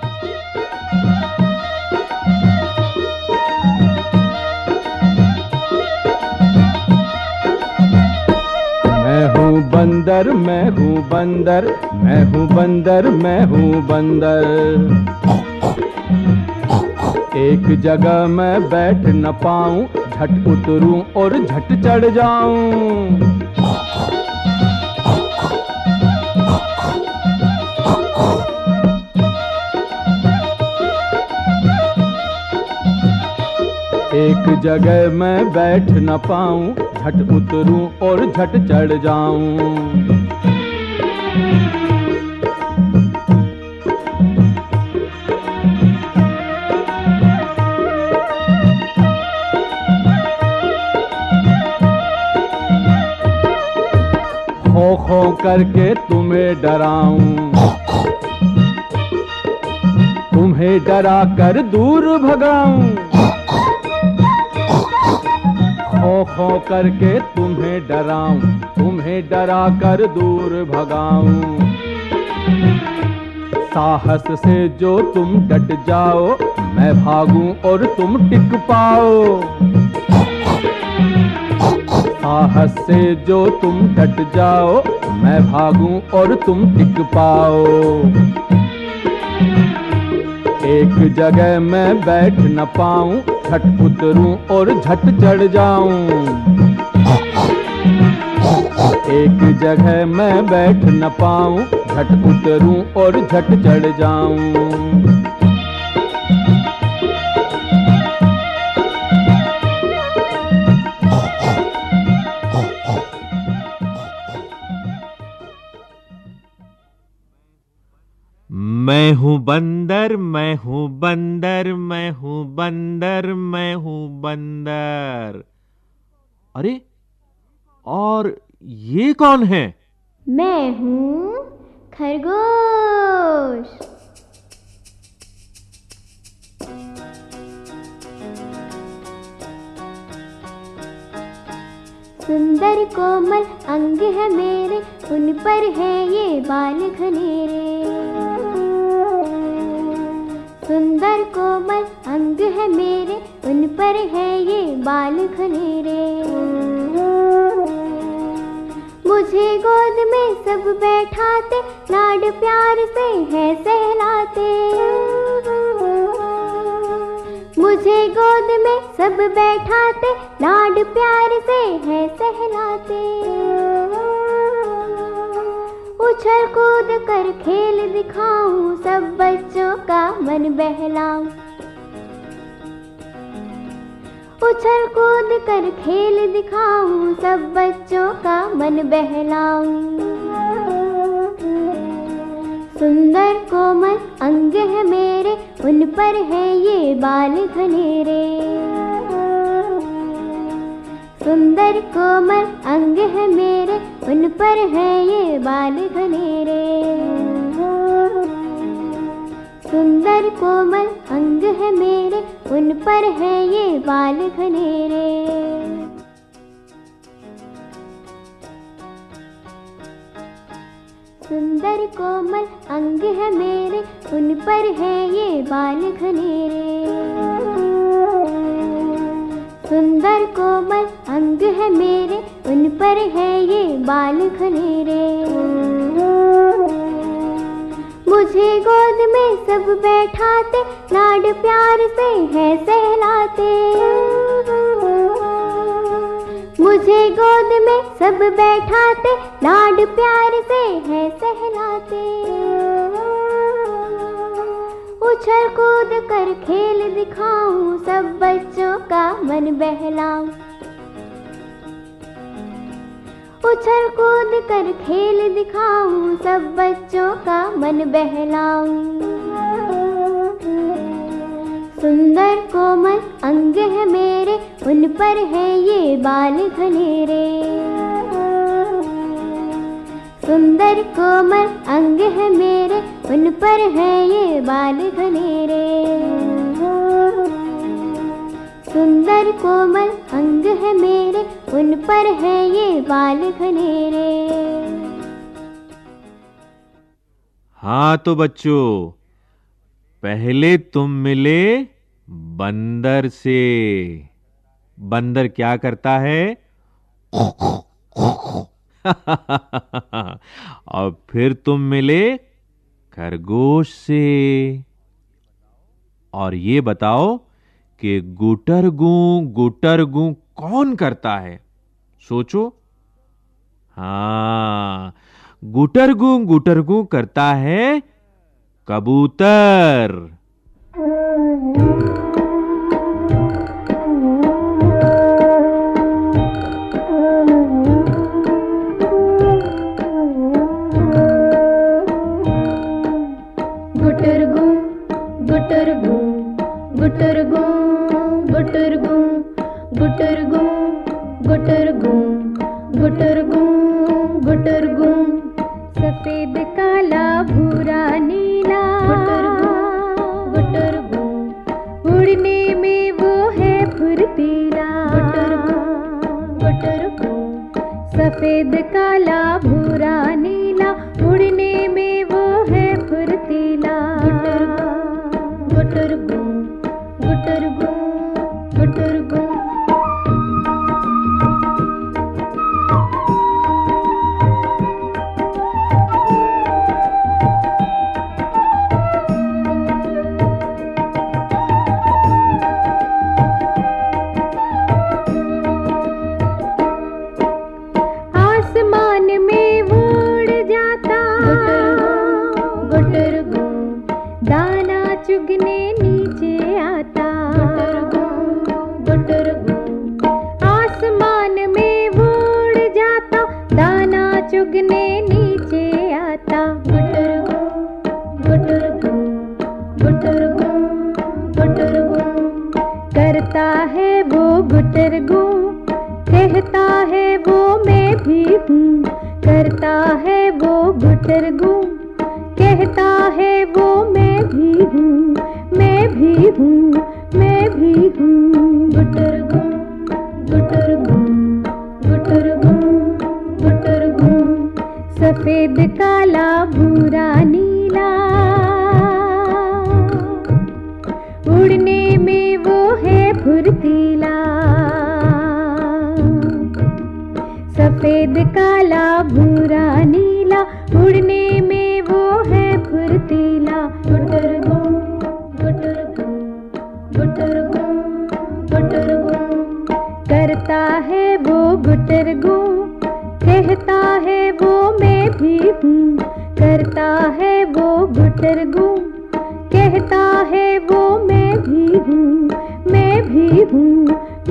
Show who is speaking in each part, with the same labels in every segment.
Speaker 1: you.
Speaker 2: बंदर मैं हूँ बंदर मैं हूँ बंदर मैं हूँ बंदर एक जगह मैं बैठ न पाऊं झट उतरू और झट चढ़ जाऊँ एक जगह मैं बैठ न पाऊं झट उतरूं और झट चढ़ जाऊं खो खो करके तुम्हें डराऊं तुम्हें डरा कर दूर भगाऊं खो करके तुम्हें डराऊं तुम्हें डरा कर दूर भगाऊं साहस से जो तुम डट जाओ मैं भागूं और तुम टिक पाओ साहस से जो तुम डट जाओ मैं भागूं और तुम टिक पाओ एक जगह मैं बैठ न पाऊं झट उतरूं और झट चढ़ जाऊं एक जगह मैं बैठ न पाऊं झट उतरूं और झट चढ़ जाऊं
Speaker 1: मैं हूँ बंदर मैं हूँ बंदर मैं हूँ बंदर मैं हूँ बंदर अरे और ये कौन है
Speaker 3: मैं हूँ खरगोश सुंदर कोमल अंग है मेरे उन पर है ये बाल घनेरे सुंदर कोमल अंग है मेरे उन पर है ये बाल घनेरे मुझे गोद में सब बैठाते लाड प्यार से है सहलाते मुझे गोद में सब बैठाते लाड प्यार से है सहलाते उछल कूद कर खेल दिखाऊं सब बच्चों का मन बहलाऊं उछल कूद कर खेल दिखाऊं सब बच्चों का मन बहलाऊं सुंदर कोमल अंग है मेरे उन पर है ये बाल घनेरे सुंदर कोमल अंग है मेरे उन पर है ये बाल घनेरे सुंदर कोमल अंग है मेरे उन पर है ये बाल घनेरे सुंदर कोमल अंग है मेरे उन पर है ये बाल घनेरे सुंदर कोमल अंग है मेरे उन पर है ये बाल खनेरे मुझे गोद में सब बैठाते लाड प्यार से है सहलाते मुझे गोद में सब बैठाते लाड प्यार से है सहलाते उछल कूद कर खेल दिखाऊं सब बच्चों का मन बहलाऊं उछल कूद कर खेल दिखाऊं सब बच्चों का मन बहलाऊं सुंदर कोमल अंग है मेरे उन पर है ये बाल घनेरे सुंदर कोमल अंग है मेरे उन पर है ये बाल घनेरे सुंदर कोमल अंग है मेरे उन पर है ये बाल घनेरे
Speaker 1: हाँ तो बच्चों पहले तुम मिले बंदर से बंदर क्या करता है और फिर तुम मिले खरगोश से और ये बताओ कि गुटरगू गुटरगू कौन करता है सोचो हाँ गुटरगू गुटरगू करता है कबूतर
Speaker 4: कहता है वो मैं भी हूँ करता है वो बटर गुम कहता है वो मैं भी हूँ मैं भी हूँ मैं भी हूँ बुटर गुम गुटर गुम गुटर गुम गुटर गुम सफेद काला भूरानी है वो मैं भी हूँ मैं भी हूँ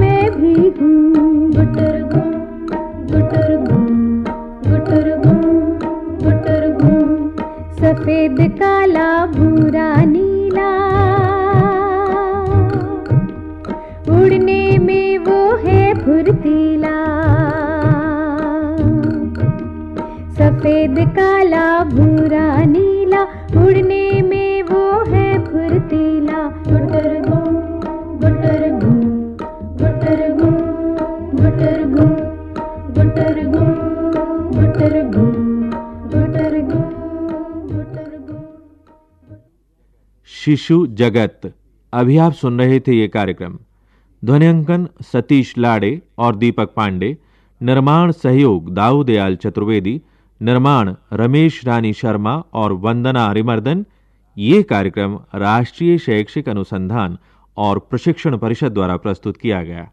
Speaker 4: मैं भी हूँ गुटर गुम गुटर गुम गुटर गुम गुटर गुम सफेद काला भूरा नीला उड़ने में वो है फुर्तीला सफेद काला भूरा
Speaker 1: शिशु जगत अभी आप सुन रहे थे ये कार्यक्रम ध्वनिंकन सतीश लाड़े और दीपक पांडे निर्माण सहयोग दाऊदयाल चतुर्वेदी निर्माण रमेश रानी शर्मा और वंदना हरिमर्दन ये कार्यक्रम राष्ट्रीय शैक्षिक अनुसंधान और प्रशिक्षण परिषद द्वारा प्रस्तुत किया गया